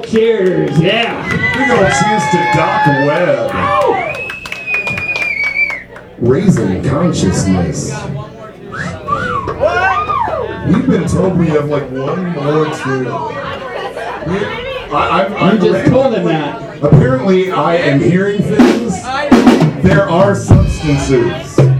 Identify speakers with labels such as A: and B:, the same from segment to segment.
A: old cheers, yeah.
B: Big old cheers to Doc Webb. Raising consciousness. We've been told we have like one more to. I, I'm, I'm
A: just told him that.
B: Apparently, I am hearing things. There are substances.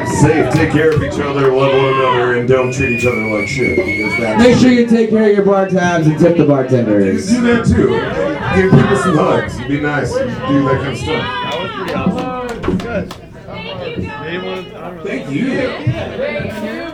B: Drive safe, take care of each other, love one another, and don't treat each other like shit.
C: Make sure you take care of your bar tabs and tip the bartenders.
B: You do that too. Give people some hugs. Be nice. Do that kind of stuff.
D: That was pretty awesome. Good. Anyone? I.
B: Thank you.